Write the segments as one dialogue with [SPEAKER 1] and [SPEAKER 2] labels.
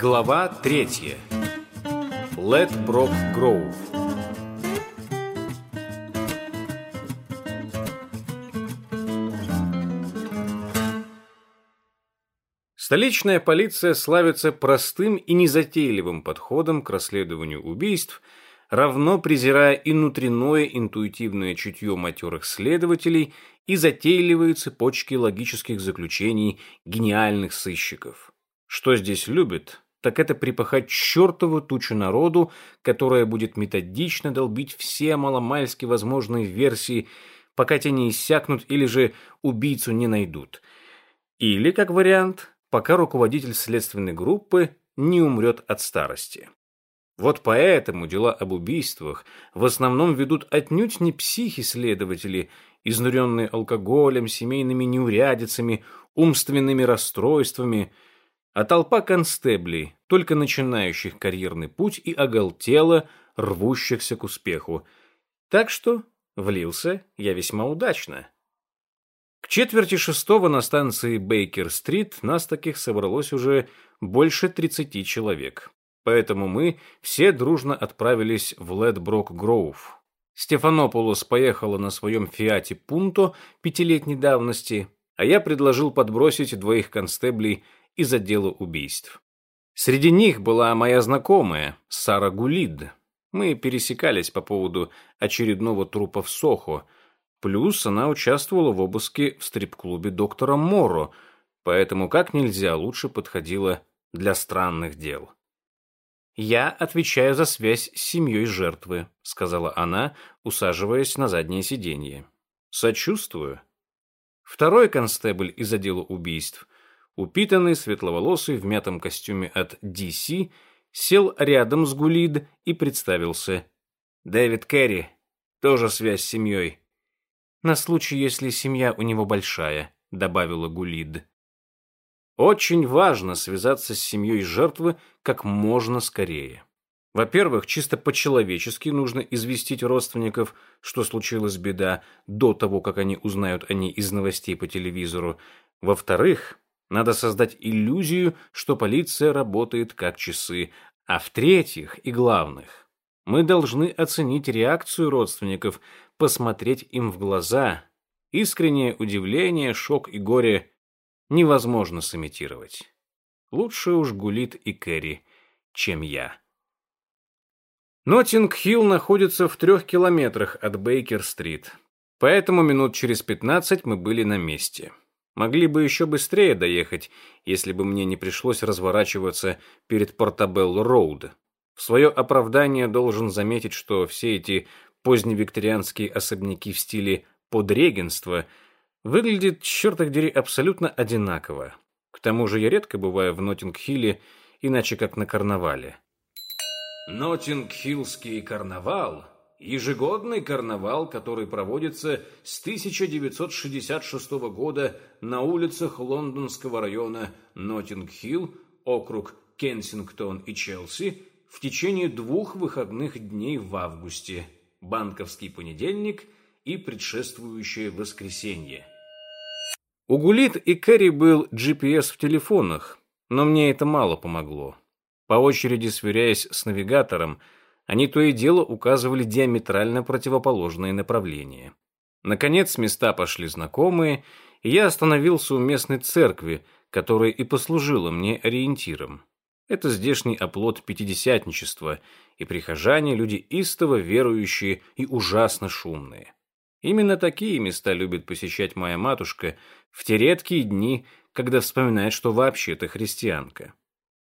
[SPEAKER 1] Глава третья. Летброк Гроув. Столичная полиция славится простым и незатейливым подходом к расследованию убийств, равно презирая и внутреннее интуитивное чутье матерых следователей и затейливые цепочки логических заключений гениальных сыщиков. Что здесь любят, так это припахать чертову тучу народу, которая будет методично долбить все маломальски возможные версии, пока те не иссякнут или же убийцу не найдут. Или, как вариант, пока руководитель следственной группы не умрет от старости. Вот поэтому дела об убийствах в основном ведут отнюдь не психи-следователи, изнуренные алкоголем, семейными неурядицами, умственными расстройствами, а толпа констеблей, только начинающих карьерный путь и оголтело рвущихся к успеху. Так что влился я весьма удачно. К четверти шестого на станции Бейкер-стрит нас таких собралось уже больше 30 человек. Поэтому мы все дружно отправились в Ледброк-Гроув. Стефанополос поехала на своем Фиате Пунто пятилетней давности, а я предложил подбросить двоих констеблей из отдела убийств. Среди них была моя знакомая, Сара Гулид. Мы пересекались по поводу очередного трупа в Сохо – Плюс она участвовала в обыске в стрип-клубе доктора Моро, поэтому как нельзя лучше подходила для странных дел. «Я отвечаю за связь с семьей жертвы», — сказала она, усаживаясь на заднее сиденье. «Сочувствую». Второй констебль из отдела убийств, упитанный, светловолосый, в мятом костюме от DC, сел рядом с Гулид и представился. «Дэвид Керри, тоже связь с семьей. На случай, если семья у него большая, добавила Гулид. Очень важно связаться с семьей жертвы как можно скорее. Во-первых, чисто по-человечески нужно известить родственников, что случилась беда, до того, как они узнают о ней из новостей по телевизору. Во-вторых, надо создать иллюзию, что полиция работает как часы. А в-третьих и главных, мы должны оценить реакцию родственников посмотреть им в глаза. Искреннее удивление, шок и горе невозможно сымитировать. Лучше уж Гулит и Кэрри, чем я. Нотинг-Хилл находится в трех километрах от Бейкер-стрит, поэтому минут через пятнадцать мы были на месте. Могли бы еще быстрее доехать, если бы мне не пришлось разворачиваться перед Портабелло-Роуд. В свое оправдание должен заметить, что все эти поздневикторианские особняки в стиле подрегенства выглядят, черт их дери, абсолютно одинаково. К тому же я редко бываю в Ноттинг-Хилле, иначе как на карнавале. Ноттинг-Хиллский карнавал – ежегодный карнавал, который проводится с 1966 года на улицах лондонского района Ноттинг-Хилл, округ Кенсингтон и Челси в течение двух выходных дней в августе – банковский понедельник и предшествующее воскресенье. У Гулит и Кэрри был GPS в телефонах, но мне это мало помогло. По очереди сверяясь с навигатором, они то и дело указывали диаметрально противоположные направления. Наконец места пошли знакомые, и я остановился у местной церкви, которая и послужила мне ориентиром. Это здешний оплот пятидесятничества, и прихожане – люди истово верующие и ужасно шумные. Именно такие места любит посещать моя матушка в те редкие дни, когда вспоминает, что вообще-то христианка.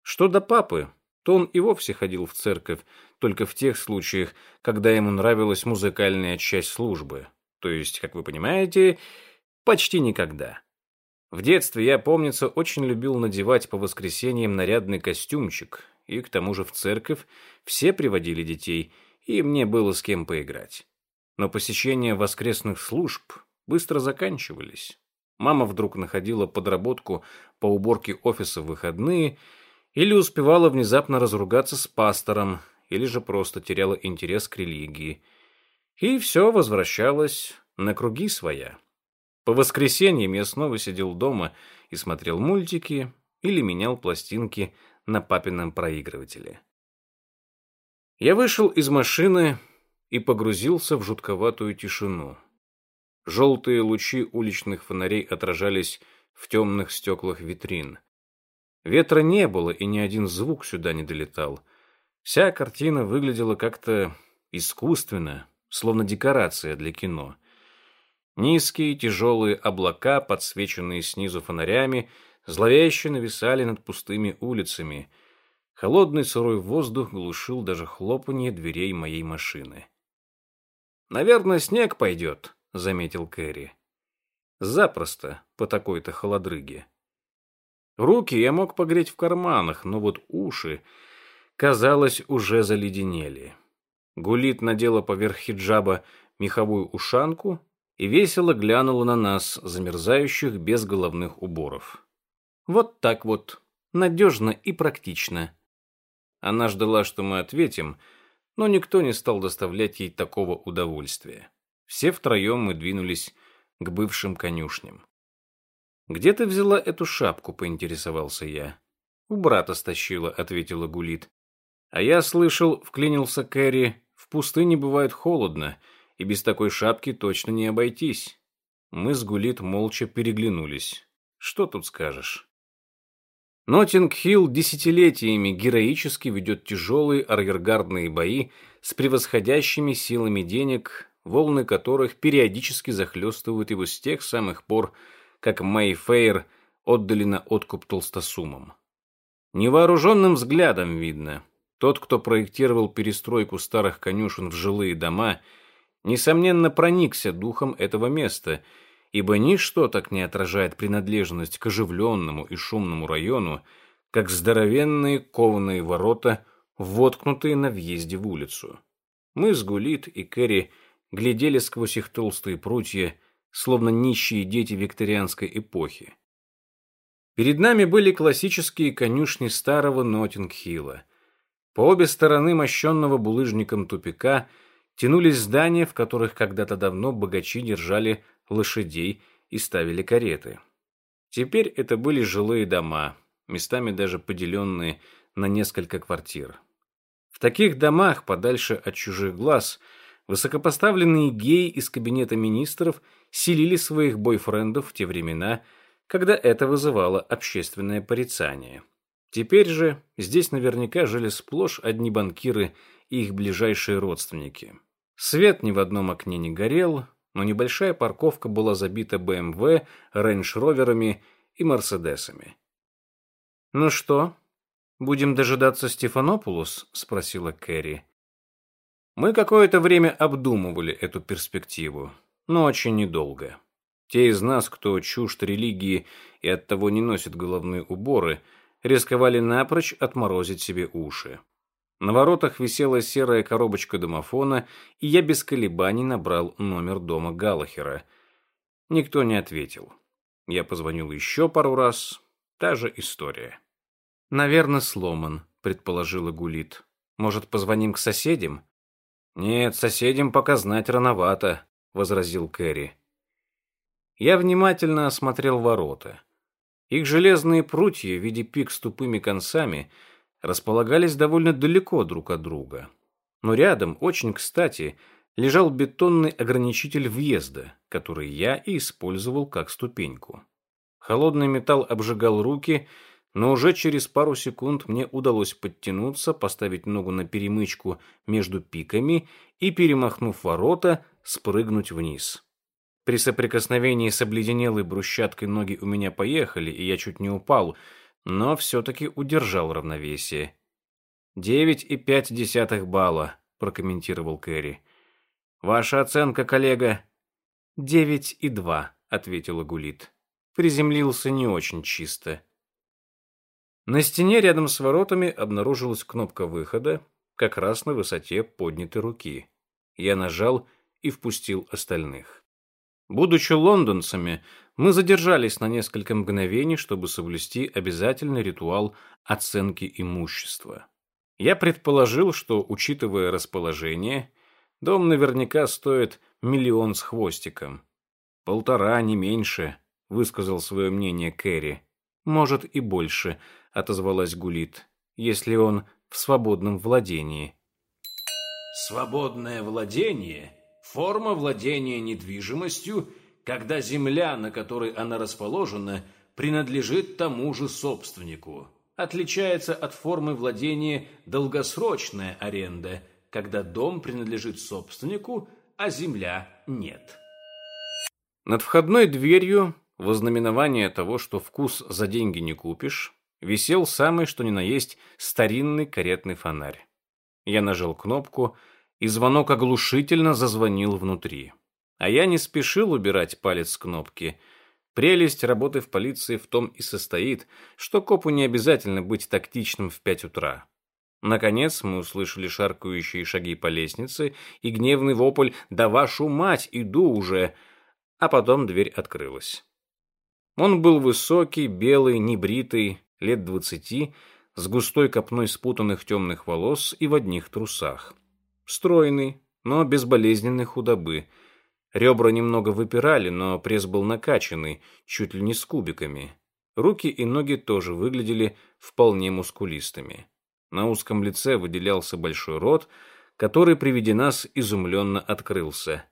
[SPEAKER 1] Что до папы, то он и вовсе ходил в церковь только в тех случаях, когда ему нравилась музыкальная часть службы. То есть, как вы понимаете, почти никогда. В детстве я, помнится, очень любил надевать по воскресеньям нарядный костюмчик, и к тому же в церковь все приводили детей, и мне было с кем поиграть. Но посещения воскресных служб быстро заканчивались. Мама вдруг находила подработку по уборке офиса в выходные или успевала внезапно разругаться с пастором, или же просто теряла интерес к религии. И все возвращалось на круги своя. По воскресеньям я снова сидел дома и смотрел мультики или менял пластинки на папином проигрывателе. Я вышел из машины и погрузился в жутковатую тишину. Желтые лучи уличных фонарей отражались в темных стеклах витрин. Ветра не было, и ни один звук сюда не долетал. Вся картина выглядела как-то искусственно, словно декорация для кино. Низкие тяжелые облака, подсвеченные снизу фонарями, зловеще нависали над пустыми улицами. Холодный сырой воздух глушил даже хлопанье дверей моей машины. «Наверное, снег пойдет», — заметил Кэрри. «Запросто, по такой-то холодрыге». Руки я мог погреть в карманах, но вот уши, казалось, уже заледенели. Гулит надела поверх хиджаба меховую ушанку и весело глянула на нас, замерзающих без головных уборов. Вот так вот, надежно и практично. Она ждала, что мы ответим, но никто не стал доставлять ей такого удовольствия. Все втроем мы двинулись к бывшим конюшням. «Где ты взяла эту шапку?» — поинтересовался я. «У брата стащила», — ответила Гулит. «А я слышал», — вклинился Кэрри, — «в пустыне бывает холодно, и без такой шапки точно не обойтись». Мы с Гулит молча переглянулись. «Что тут скажешь?» Ноттинг-Хилл десятилетиями героически ведет тяжелые арьергардные бои с превосходящими силами денег, волны которых периодически захлестывают его с тех самых пор, как Мэйфейр отдали на откуп толстосумам. Невооруженным взглядом видно, тот, кто проектировал перестройку старых конюшен в жилые дома, несомненно проникся духом этого места, ибо ничто так не отражает принадлежность к оживленному и шумному району, как здоровенные кованые ворота, воткнутые на въезде в улицу. Мы с Гулит и Кэрри глядели сквозь их толстые прутья, словно нищие дети викторианской эпохи. Перед нами были классические конюшни старого Ноттинг-Хилла. По обе стороны мощенного булыжником тупика тянулись здания, в которых когда-то давно богачи держали лошадей и ставили кареты. Теперь это были жилые дома, местами даже поделенные на несколько квартир. В таких домах, подальше от чужих глаз, высокопоставленные геи из кабинета министров селили своих бойфрендов в те времена, когда это вызывало общественное порицание. Теперь же здесь наверняка жили сплошь одни банкиры и их ближайшие родственники. Свет ни в одном окне не горел, но небольшая парковка была забита БМВ, рейндж-роверами и Мерседесами. «Ну что, будем дожидаться Стефанопулос?» — спросила Кэрри. Мы какое-то время обдумывали эту перспективу но очень недолго. Те из нас, кто чужд религии и оттого не носит головные уборы, рисковали напрочь отморозить себе уши. На воротах висела серая коробочка домофона, и я без колебаний набрал номер дома Галлахера. Никто не ответил. Я позвонил еще пару раз. Та же история. «Наверное, сломан», — предположила Гулит. «Может, позвоним к соседям?» «Нет, соседям пока знать рановато возразил Кэрри. Я внимательно осмотрел ворота. Их железные прутья в виде пик с тупыми концами располагались довольно далеко друг от друга. Но рядом, очень кстати, лежал бетонный ограничитель въезда, который я и использовал как ступеньку. Холодный металл обжигал руки, но уже через пару секунд мне удалось подтянуться, поставить ногу на перемычку между пиками и, перемахнув ворота, спрыгнуть вниз. При соприкосновении с обледенелой брусчаткой ноги у меня поехали, и я чуть не упал, но все-таки удержал равновесие. «Девять и пять десятых балла», — прокомментировал Кэрри. «Ваша оценка, коллега?» «Девять и два», — ответила Гулит. Приземлился не очень чисто. На стене рядом с воротами обнаружилась кнопка выхода, как раз на высоте поднятой руки. Я нажал и впустил остальных. Будучи лондонцами, мы задержались на несколько мгновений, чтобы соблюсти обязательный ритуал оценки имущества. Я предположил, что, учитывая расположение, Дом наверняка стоит миллион с хвостиком. Полтора, не меньше, высказал свое мнение Кэрри. Может и больше, отозвалась Гулит, если он в свободном владении.
[SPEAKER 2] Свободное владение – форма владения недвижимостью, когда земля, на которой она расположена, принадлежит тому же собственнику. Отличается от формы владения долгосрочная аренда, когда дом принадлежит собственнику, а земля нет.
[SPEAKER 1] Над входной дверью, во знаменование того, что вкус за деньги не купишь, висел самый что ни на есть старинный каретный фонарь. Я нажал кнопку, и звонок оглушительно зазвонил внутри. А я не спешил убирать палец с кнопки. Прелесть работы в полиции в том и состоит, что копу не обязательно быть тактичным в пять утра. Наконец мы услышали шаркающие шаги по лестнице и гневный вопль «Да вашу мать, иду уже!» А потом дверь открылась. Он был высокий, белый, небритый, лет двадцати, с густой копной спутанных темных волос и в одних трусах. Стройный, но безболезненной худобы. Ребра немного выпирали, но пресс был накачанный, чуть ли не с кубиками. Руки и ноги тоже выглядели вполне мускулистыми. На узком лице выделялся большой рот, который при виде нас изумленно открылся.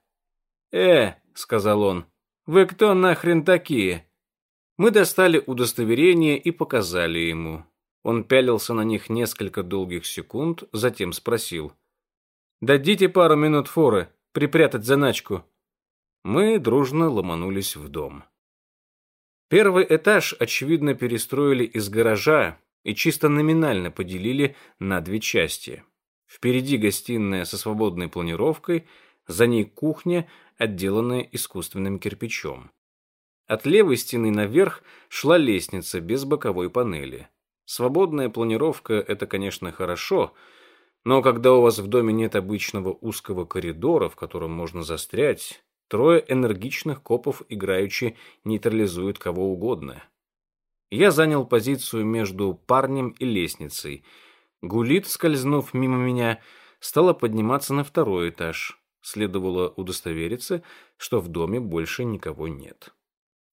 [SPEAKER 1] «Э!» — сказал он. «Вы кто нахрен такие?» Мы достали удостоверение и показали ему. Он пялился на них несколько долгих секунд, затем спросил. «Дадите пару минут форы, припрятать заначку». Мы дружно ломанулись в дом. Первый этаж, очевидно, перестроили из гаража и чисто номинально поделили на две части. Впереди гостиная со свободной планировкой, за ней кухня, отделанная искусственным кирпичом. От левой стены наверх шла лестница без боковой панели. Свободная планировка – это, конечно, хорошо, но когда у вас в доме нет обычного узкого коридора, в котором можно застрять, трое энергичных копов играючи нейтрализуют кого угодно. Я занял позицию между парнем и лестницей. Гулит, скользнув мимо меня, стала подниматься на второй этаж. Следовало удостовериться, что в доме больше никого нет.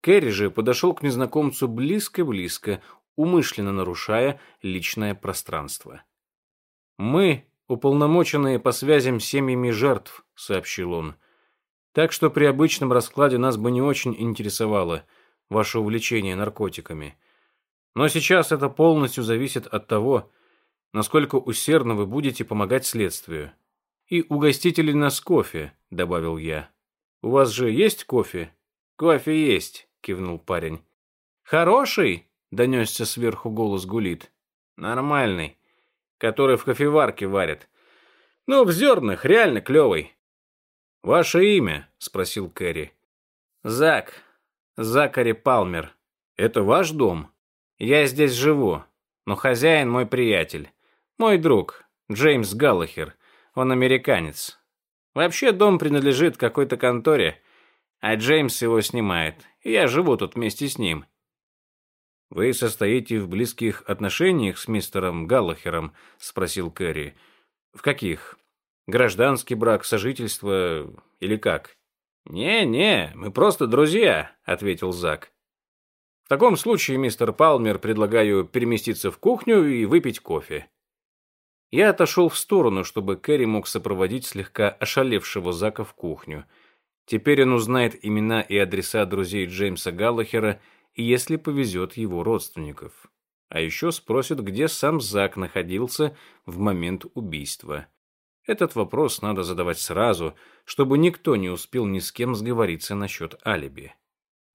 [SPEAKER 1] Кэрри же подошел к незнакомцу близко-близко, умышленно нарушая личное пространство. «Мы уполномоченные по связям с семьями жертв», — сообщил он. «Так что при обычном раскладе нас бы не очень интересовало ваше увлечение наркотиками. Но сейчас это полностью зависит от того, насколько усердно вы будете помогать следствию. И угостите ли нас кофе», — добавил я. «У вас же есть кофе?» «Кофе есть», — кивнул парень. «Хороший?» донесся сверху голос Гулит. Нормальный, который в кофеварке варят. Ну, в зернах, реально клевый. Ваше имя? спросил Кэрри. Зак. Закари Палмер. Это ваш дом? Я здесь живу, но хозяин мой приятель. Мой друг, Джеймс Галлахер. Он американец. Вообще дом принадлежит какой-то конторе, а Джеймс его снимает. Я живу тут вместе с ним. «Вы состоите в близких отношениях с мистером Галлахером?» — спросил Кэрри. «В каких? Гражданский брак, сожительство или как?» «Не-не, мы просто друзья», — ответил Зак. «В таком случае, мистер Палмер, предлагаю переместиться в кухню и выпить кофе». Я отошел в сторону, чтобы Кэрри мог сопроводить слегка ошалевшего Зака в кухню. Теперь он узнает имена и адреса друзей Джеймса Галлахера и если повезет его родственников. А еще спросят, где сам Зак находился в момент убийства. Этот вопрос надо задавать сразу, чтобы никто не успел ни с кем сговориться насчет алиби.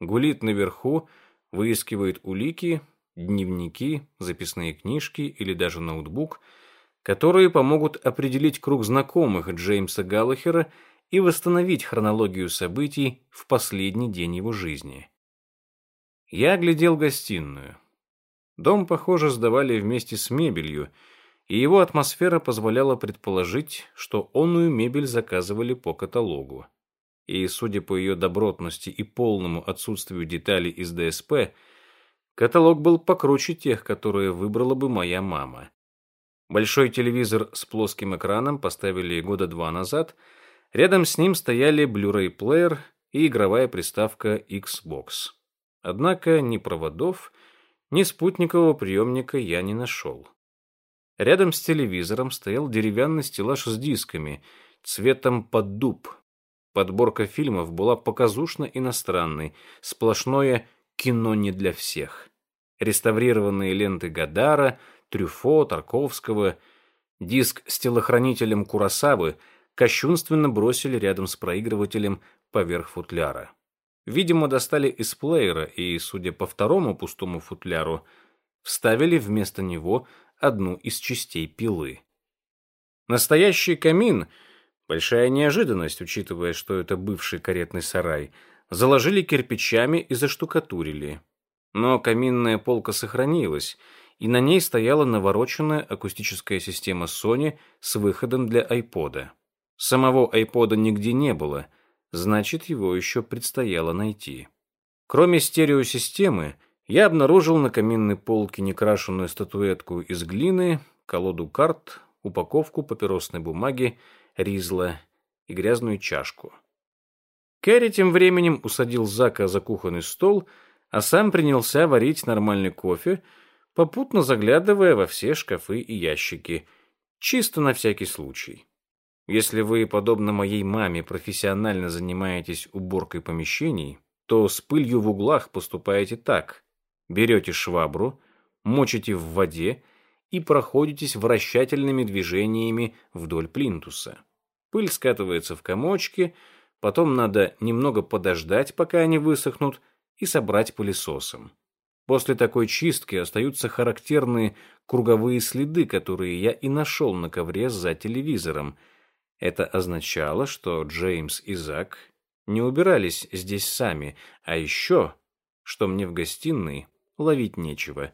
[SPEAKER 1] Гулит наверху, выискивает улики, дневники, записные книжки или даже ноутбук, которые помогут определить круг знакомых Джеймса Галлахера и восстановить хронологию событий в последний день его жизни. Я оглядел гостиную. Дом, похоже, сдавали вместе с мебелью, и его атмосфера позволяла предположить, что онную мебель заказывали по каталогу. И, судя по ее добротности и полному отсутствию деталей из ДСП, каталог был покруче тех, которые выбрала бы моя мама. Большой телевизор с плоским экраном поставили года два назад, Рядом с ним стояли Blu-ray плеер и игровая приставка Xbox. Однако ни проводов, ни спутникового приемника я не нашел. Рядом с телевизором стоял деревянный стеллаж с дисками, цветом под дуб. Подборка фильмов была показушно иностранной, сплошное кино не для всех. Реставрированные ленты Гадара, Трюфо, Тарковского, диск с телохранителем Курасавы кощунственно бросили рядом с проигрывателем поверх футляра. Видимо, достали из плеера и, судя по второму пустому футляру, вставили вместо него одну из частей пилы. Настоящий камин — большая неожиданность, учитывая, что это бывший каретный сарай — заложили кирпичами и заштукатурили. Но каминная полка сохранилась, и на ней стояла навороченная акустическая система Sony с выходом для айпода. Самого айпода нигде не было, значит, его еще предстояло найти. Кроме стереосистемы, я обнаружил на каминной полке некрашенную статуэтку из глины, колоду карт, упаковку папиросной бумаги, ризла и грязную чашку. Кэрри тем временем усадил Зака за кухонный стол, а сам принялся варить нормальный кофе, попутно заглядывая во все шкафы и ящики, чисто на всякий случай. Если вы, подобно моей маме, профессионально занимаетесь уборкой помещений, то с пылью в углах поступаете так. Берете швабру, мочите в воде и проходитесь вращательными движениями вдоль плинтуса. Пыль скатывается в комочки – Потом надо немного подождать, пока они высохнут, и собрать пылесосом. После такой чистки остаются характерные круговые следы, которые я и нашел на ковре за телевизором. Это означало, что Джеймс и Зак не убирались здесь сами, а еще, что мне в гостиной ловить нечего.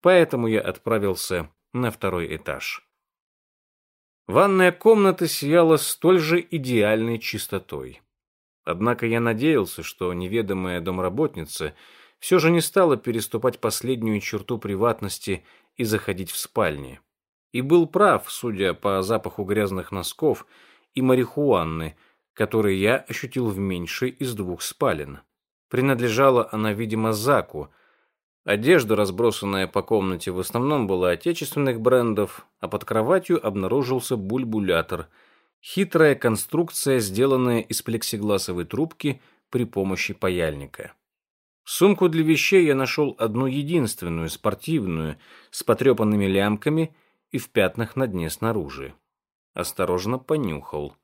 [SPEAKER 1] Поэтому я отправился на второй этаж. Ванная комната сияла столь же идеальной чистотой. Однако я надеялся, что неведомая домработница все же не стала переступать последнюю черту приватности и заходить в спальни. И был прав, судя по запаху грязных носков и марихуаны, который я ощутил в меньшей из двух спален. Принадлежала она, видимо, Заку — Одежда, разбросанная по комнате, в основном была отечественных брендов, а под кроватью обнаружился бульбулятор. Хитрая конструкция, сделанная из плексигласовой трубки при помощи паяльника. Сумку для вещей я нашел одну единственную, спортивную, с потрепанными лямками и в пятнах на дне снаружи. Осторожно понюхал.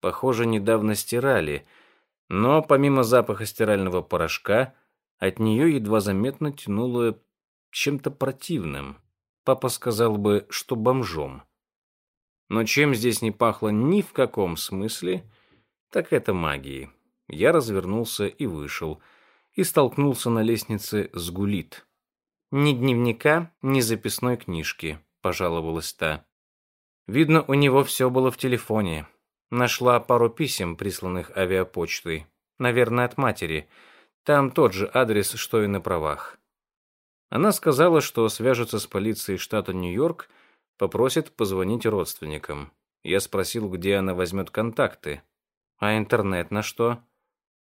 [SPEAKER 1] Похоже, недавно стирали, но помимо запаха стирального порошка – от нее едва заметно тянуло чем-то противным. Папа сказал бы, что бомжом. Но чем здесь не пахло ни в каком смысле, так это магией. Я развернулся и вышел, и столкнулся на лестнице с Гулит. «Ни дневника, ни записной книжки», — пожаловалась та. Видно, у него все было в телефоне. Нашла пару писем, присланных авиапочтой. Наверное, от матери — там тот же адрес, что и на правах. Она сказала, что свяжется с полицией штата Нью-Йорк, попросит позвонить родственникам. Я спросил, где она возьмет контакты. А интернет на что?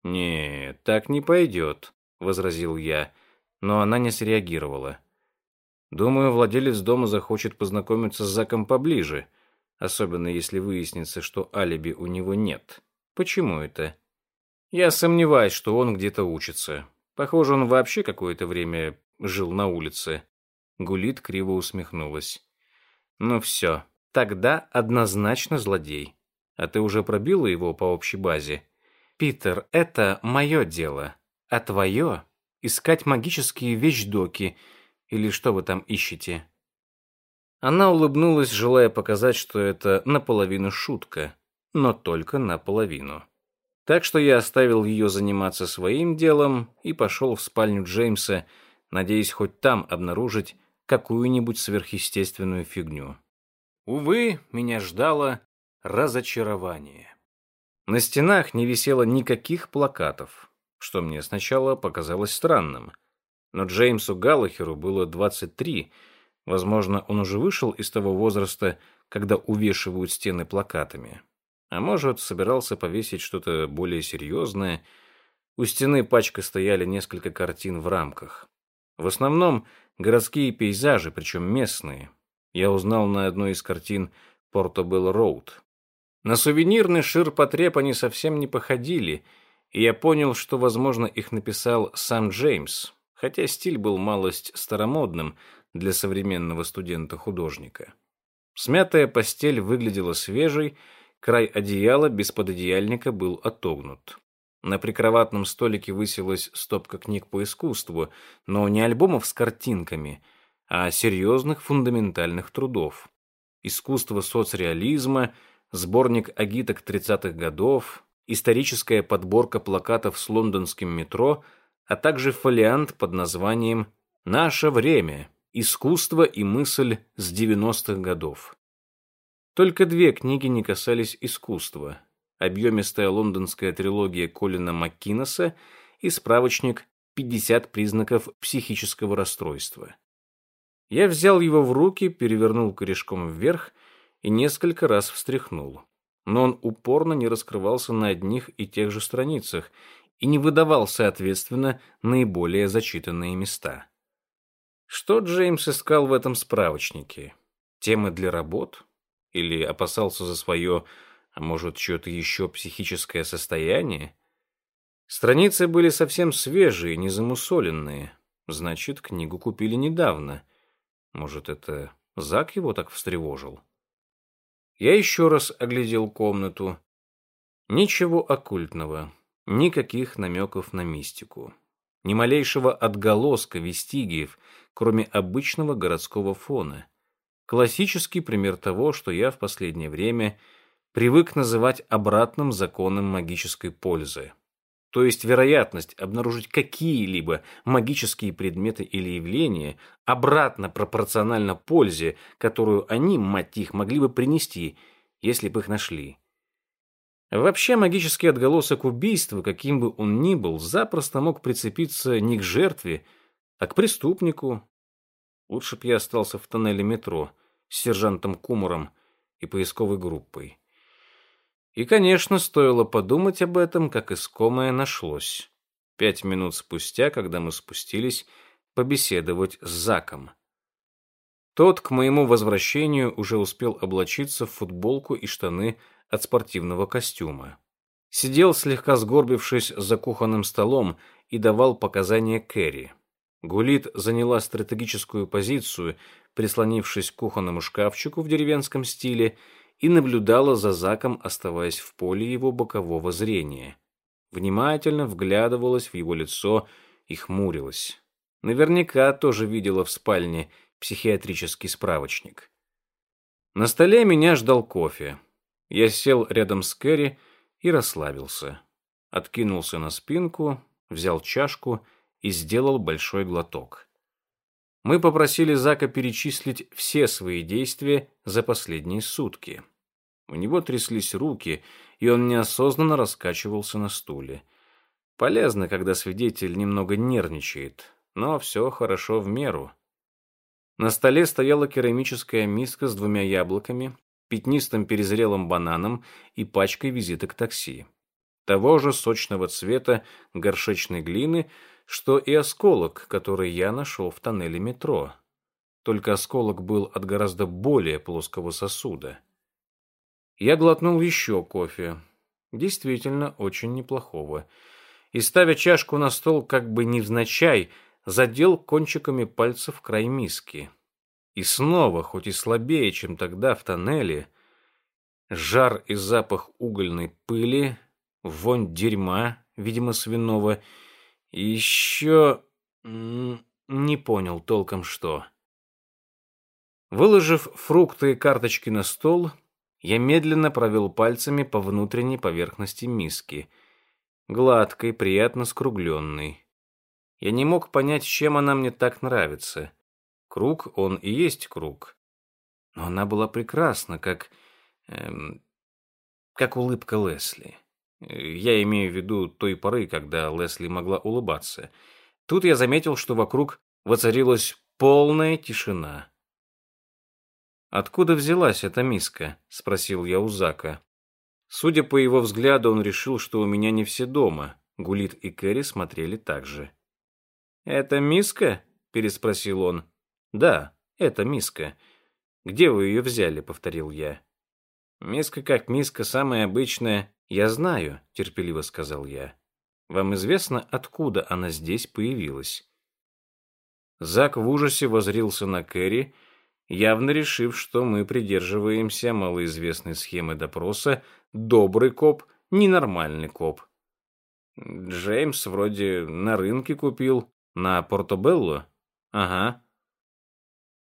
[SPEAKER 1] «Нет, так не пойдет», — возразил я, но она не среагировала. «Думаю, владелец дома захочет познакомиться с Заком поближе, особенно если выяснится, что алиби у него нет. Почему это?» Я сомневаюсь, что он где-то учится. Похоже, он вообще какое-то время жил на улице. Гулит криво усмехнулась. Ну все, тогда однозначно злодей. А ты уже пробила его по общей базе? Питер, это мое дело. А твое — искать магические вещдоки. Или что вы там ищете? Она улыбнулась, желая показать, что это наполовину шутка, но только наполовину. Так что я оставил ее заниматься своим делом и пошел в спальню Джеймса, надеясь хоть там обнаружить какую-нибудь сверхъестественную фигню. Увы, меня ждало разочарование. На стенах не висело никаких плакатов, что мне сначала показалось странным. Но Джеймсу Галлахеру было 23, возможно, он уже вышел из того возраста, когда увешивают стены плакатами. А может, собирался повесить что-то более серьезное. У стены пачка стояли несколько картин в рамках. В основном городские пейзажи, причем местные. Я узнал на одной из картин Портобелл Роуд. На сувенирный ширпотреб они совсем не походили, и я понял, что, возможно, их написал сам Джеймс, хотя стиль был малость старомодным для современного студента-художника. Смятая постель выглядела свежей, край одеяла без пододеяльника был отогнут. На прикроватном столике высилась стопка книг по искусству, но не альбомов с картинками, а серьезных фундаментальных трудов. Искусство соцреализма, сборник агиток 30-х годов, историческая подборка плакатов с лондонским метро, а также фолиант под названием «Наше время. Искусство и мысль с 90-х годов». Только две книги не касались искусства. Объемистая лондонская трилогия Колина Маккинеса и справочник «50 признаков психического расстройства». Я взял его в руки, перевернул корешком вверх и несколько раз встряхнул. Но он упорно не раскрывался на одних и тех же страницах и не выдавал, соответственно, наиболее зачитанные места. Что Джеймс искал в этом справочнике? Темы для работ? Или опасался за свое, а может, что-то еще психическое состояние? Страницы были совсем свежие, незамусоленные. Значит, книгу купили недавно. Может, это Зак его так встревожил? Я еще раз оглядел комнату. Ничего оккультного, никаких намеков на мистику. Ни малейшего отголоска вестигиев, кроме обычного городского фона. Классический пример того, что я в последнее время привык называть обратным законом магической пользы. То есть вероятность обнаружить какие-либо магические предметы или явления обратно пропорциональна пользе, которую они, мать их, могли бы принести, если бы их нашли. Вообще магический отголосок убийства, каким бы он ни был, запросто мог прицепиться не к жертве, а к преступнику, Лучше б я остался в тоннеле метро с сержантом Кумуром и поисковой группой. И, конечно, стоило подумать об этом, как искомое нашлось. Пять минут спустя, когда мы спустились, побеседовать с Заком. Тот к моему возвращению уже успел облачиться в футболку и штаны от спортивного костюма. Сидел, слегка сгорбившись за кухонным столом, и давал показания Кэрри. Гулит заняла стратегическую позицию, прислонившись к кухонному шкафчику в деревенском стиле, и наблюдала за Заком, оставаясь в поле его бокового зрения. Внимательно вглядывалась в его лицо и хмурилась. Наверняка тоже видела в спальне психиатрический справочник. На столе меня ждал кофе. Я сел рядом с Кэрри и расслабился. Откинулся на спинку, взял чашку и сделал большой глоток. Мы попросили Зака перечислить все свои действия за последние сутки. У него тряслись руки, и он неосознанно раскачивался на стуле. Полезно, когда свидетель немного нервничает, но все хорошо в меру. На столе стояла керамическая миска с двумя яблоками, пятнистым перезрелым бананом и пачкой визиток такси. Того же сочного цвета горшечной глины – что и осколок, который я нашел в тоннеле метро. Только осколок был от гораздо более плоского сосуда. Я глотнул еще кофе. Действительно, очень неплохого. И, ставя чашку на стол как бы невзначай, задел кончиками пальцев край миски. И снова, хоть и слабее, чем тогда в тоннеле, жар и запах угольной пыли, вонь дерьма, видимо, свиного, и еще... не понял толком что. Выложив фрукты и карточки на стол, я медленно провел пальцами по внутренней поверхности миски. Гладкой, приятно скругленной. Я не мог понять, чем она мне так нравится. Круг, он и есть круг. Но она была прекрасна, как... Эм, как улыбка Лесли. Я имею в виду той поры, когда Лесли могла улыбаться. Тут я заметил, что вокруг воцарилась полная тишина. «Откуда взялась эта миска?» — спросил я у Зака. Судя по его взгляду, он решил, что у меня не все дома. Гулит и Кэрри смотрели так же. «Это миска?» – переспросил он. «Да, это миска. Где вы ее взяли?» – повторил я. «Миска как миска, самая обычная. Я знаю», – терпеливо сказал я. «Вам известно, откуда она здесь появилась?» Зак в ужасе возрился на Кэрри, явно решив, что мы придерживаемся малоизвестной схемы допроса «добрый коп, ненормальный коп». Джеймс вроде на рынке купил, на Портобелло? Ага.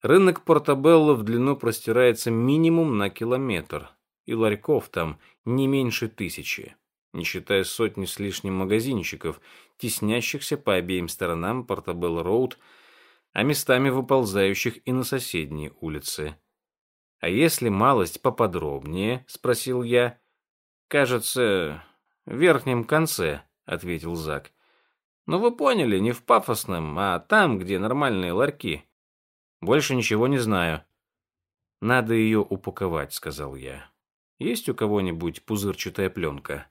[SPEAKER 1] Рынок Портобелло в длину простирается минимум на километр, и ларьков там не меньше тысячи, не считая сотни с лишним магазинчиков, теснящихся по обеим сторонам Портобелло-роуд, а местами выползающих и на соседние улицы. «А если малость поподробнее?» — спросил я. «Кажется, в верхнем конце», — ответил Зак. Ну вы поняли, не в пафосном, а там, где нормальные ларьки. Больше ничего не знаю. Надо ее упаковать, сказал я. Есть у кого-нибудь пузырчатая пленка?